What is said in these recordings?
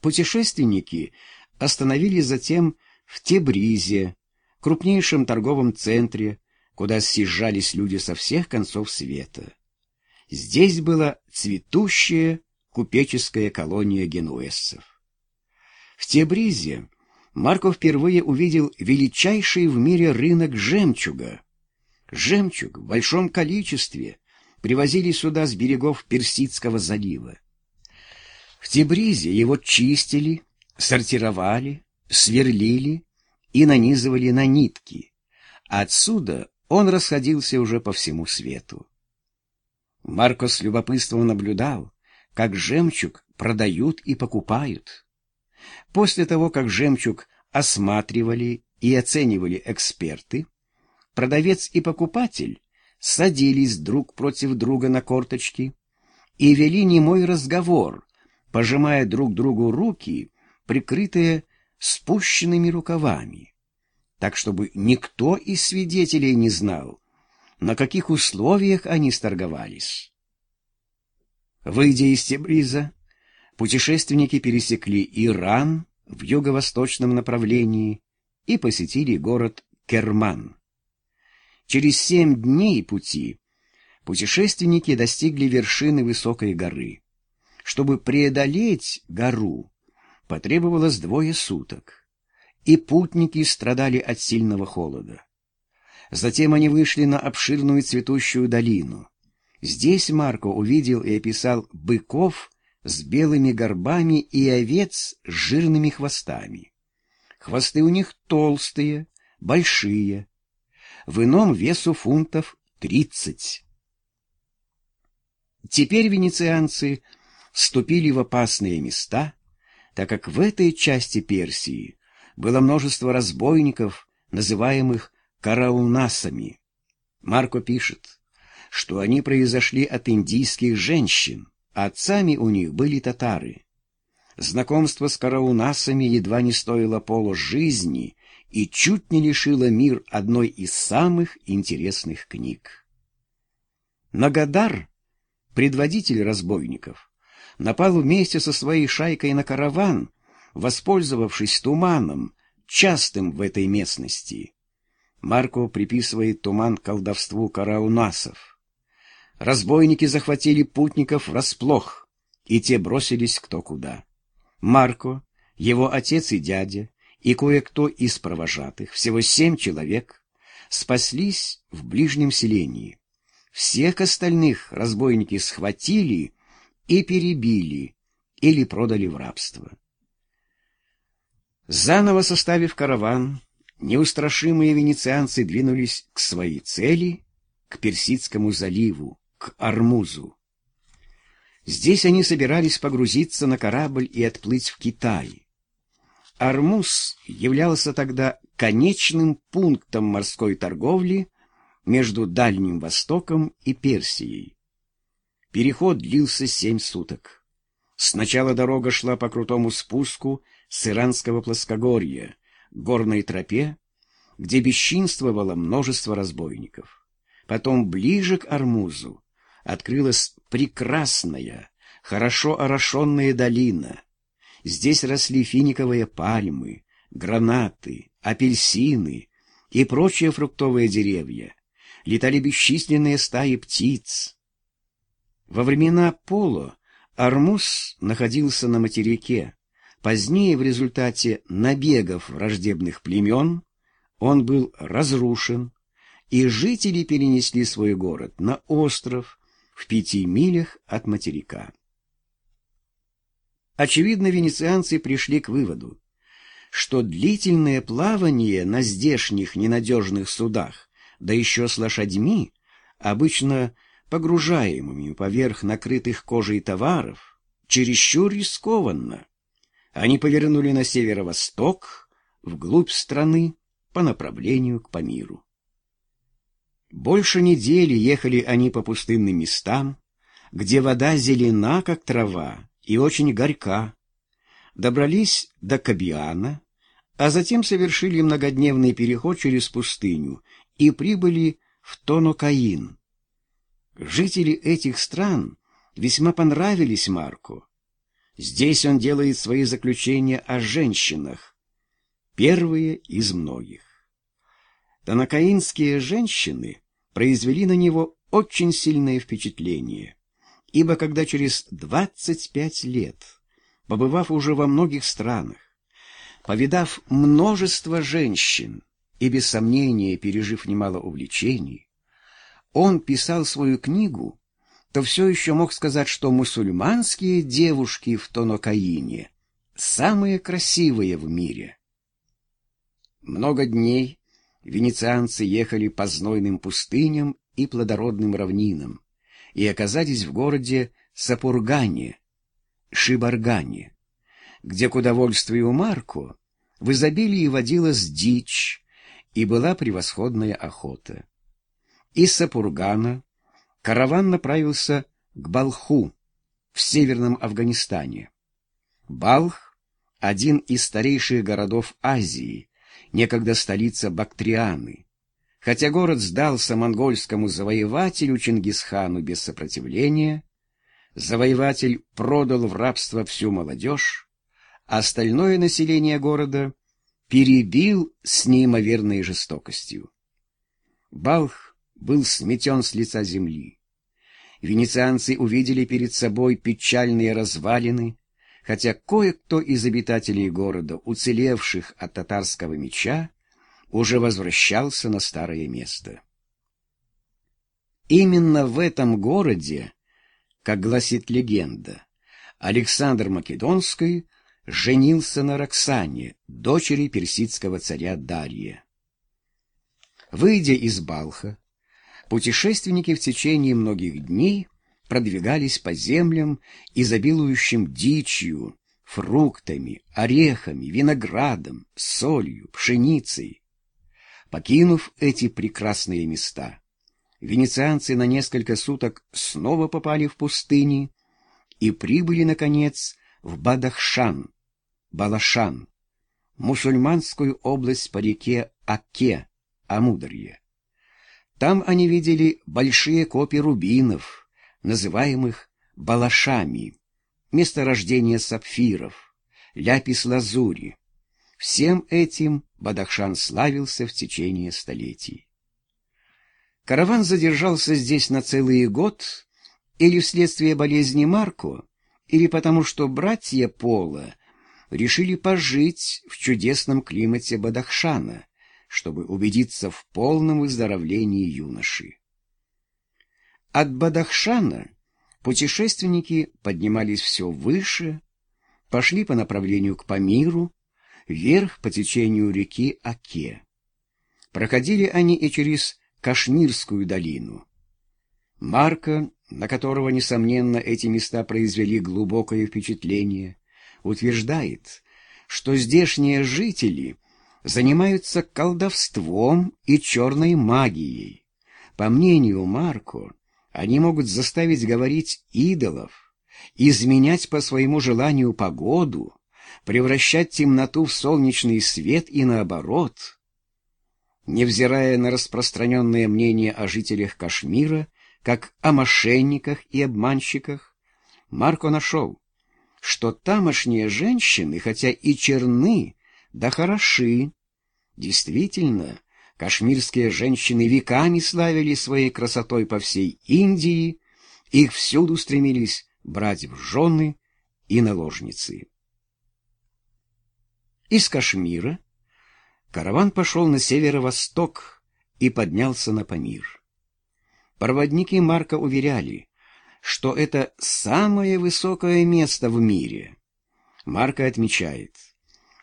Путешественники остановились затем в Тебризе, крупнейшем торговом центре, куда съезжались люди со всех концов света. Здесь была цветущая купеческая колония генуэзцев. В Тебризе Марко впервые увидел величайший в мире рынок жемчуга. Жемчуг в большом количестве привозили сюда с берегов Персидского залива. В Тебризе его чистили, сортировали, сверлили и нанизывали на нитки. Отсюда он расходился уже по всему свету. Марко с любопытством наблюдал, как жемчуг продают и покупают. После того, как жемчуг осматривали и оценивали эксперты, продавец и покупатель садились друг против друга на корточки и вели немой разговор, пожимая друг другу руки, прикрытые спущенными рукавами, так чтобы никто из свидетелей не знал, на каких условиях они сторговались. Выйдя из Тебриза, путешественники пересекли Иран в юго-восточном направлении и посетили город Керман. Через семь дней пути путешественники достигли вершины высокой горы. Чтобы преодолеть гору, потребовалось двое суток, и путники страдали от сильного холода. Затем они вышли на обширную цветущую долину. Здесь Марко увидел и описал быков с белыми горбами и овец с жирными хвостами. Хвосты у них толстые, большие, в ином весу фунтов тридцать. Теперь венецианцы вступили в опасные места, так как в этой части Персии было множество разбойников, называемых караунасами. Марко пишет, что они произошли от индийских женщин, Отцами у них были татары. Знакомство с караунасами едва не стоило Полу жизни и чуть не лишило мир одной из самых интересных книг. Нагадар, предводитель разбойников, напал вместе со своей шайкой на караван, воспользовавшись туманом, частым в этой местности. Марко приписывает туман колдовству караунасов. Разбойники захватили путников врасплох, и те бросились кто куда. Марко, его отец и дядя, и кое-кто из провожатых, всего семь человек, спаслись в ближнем селении. Всех остальных разбойники схватили и перебили или продали в рабство. Заново составив караван, неустрашимые венецианцы двинулись к своей цели, к Персидскому заливу, к Армузу. Здесь они собирались погрузиться на корабль и отплыть в Китай. Армуз являлся тогда конечным пунктом морской торговли между Дальним Востоком и Персией. Переход длился семь суток. Сначала дорога шла по крутому спуску с Иранского плоскогорья, горной тропе, где бесчинствовало множество разбойников. Потом ближе к Армузу открылась прекрасная, хорошо орошенная долина. Здесь росли финиковые пальмы, гранаты, апельсины и прочие фруктовые деревья. Летали бесчисленные стаи птиц. Во времена Поло Армуз находился на материке. Позднее, в результате набегов враждебных племен, он был разрушен, и жители перенесли свой город на остров, в пяти милях от материка. Очевидно, венецианцы пришли к выводу, что длительное плавание на здешних ненадежных судах, да еще с лошадьми, обычно погружаемыми поверх накрытых кожей товаров, чересчур рискованно. Они повернули на северо-восток, вглубь страны, по направлению к Памиру. Больше недели ехали они по пустынным местам, где вода зелена, как трава, и очень горька. Добрались до Кабиана, а затем совершили многодневный переход через пустыню и прибыли в Тонокаин. Жители этих стран весьма понравились Марку. Здесь он делает свои заключения о женщинах, первые из многих. Танакаинские женщины произвели на него очень сильное впечатление, ибо когда через 25 лет, побывав уже во многих странах, повидав множество женщин и без сомнения пережив немало увлечений, он писал свою книгу, то все еще мог сказать, что мусульманские девушки в Тонокаине самые красивые в мире. Много дней венецианцы ехали по знойным пустыням и плодородным равнинам и оказались в городе Сапургане, Шибаргане, где к удовольствию Марко в изобилии водилась дичь и была превосходная охота. Из Сапургана караван направился к Балху в северном Афганистане. Балх — один из старейших городов Азии, некогда столица Бактрианы. Хотя город сдался монгольскому завоевателю Чингисхану без сопротивления, завоеватель продал в рабство всю молодежь, а остальное население города перебил с неимоверной жестокостью. Балх был сметен с лица земли. Венецианцы увидели перед собой печальные развалины, хотя кое-кто из обитателей города, уцелевших от татарского меча, уже возвращался на старое место. Именно в этом городе, как гласит легенда, Александр Македонский женился на Роксане, дочери персидского царя Дария. Выйдя из Балха, путешественники в течение многих дней продвигались по землям, изобилующим дичью, фруктами, орехами, виноградом, солью, пшеницей. Покинув эти прекрасные места, венецианцы на несколько суток снова попали в пустыни и прибыли, наконец, в Бадахшан, Балашан, мусульманскую область по реке Аке, Амударье. Там они видели большие копии рубинов, называемых балашами, месторождение сапфиров, ляпис-лазури. Всем этим Бадахшан славился в течение столетий. Караван задержался здесь на целый год или вследствие болезни Марко, или потому что братья Пола решили пожить в чудесном климате Бадахшана, чтобы убедиться в полном выздоровлении юноши. От Бадахшана путешественники поднимались все выше, пошли по направлению к Памиру, вверх по течению реки Аке. Проходили они и через Кашмирскую долину. Марка, на которого, несомненно, эти места произвели глубокое впечатление, утверждает, что здешние жители занимаются колдовством и черной магией. По мнению Марко, они могут заставить говорить идолов, изменять по своему желанию погоду, превращать темноту в солнечный свет и наоборот. Невзирая на распространенное мнение о жителях Кашмира, как о мошенниках и обманщиках, Марко нашел, что тамошние женщины, хотя и черны, да хороши. Действительно, Кашмирские женщины веками славили своей красотой по всей Индии, их всюду стремились брать в жены и наложницы. Из Кашмира караван пошел на северо-восток и поднялся на Памир. Проводники Марка уверяли, что это самое высокое место в мире. Марка отмечает,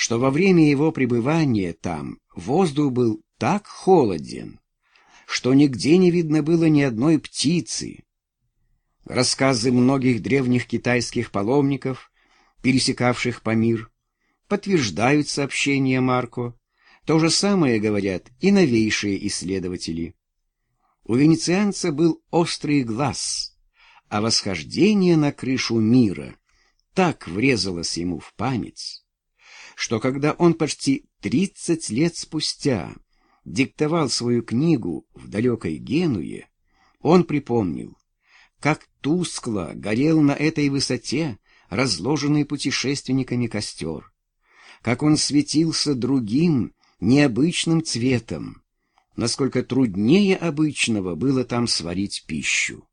что во время его пребывания там воздух был так холоден, что нигде не видно было ни одной птицы. Рассказы многих древних китайских паломников, пересекавших Памир, подтверждают сообщения Марко. То же самое говорят и новейшие исследователи. У венецианца был острый глаз, а восхождение на крышу мира так врезалось ему в память, что когда он почти тридцать лет спустя диктовал свою книгу в далекой Генуе, он припомнил, как тускло горел на этой высоте разложенный путешественниками костер, как он светился другим, необычным цветом, насколько труднее обычного было там сварить пищу.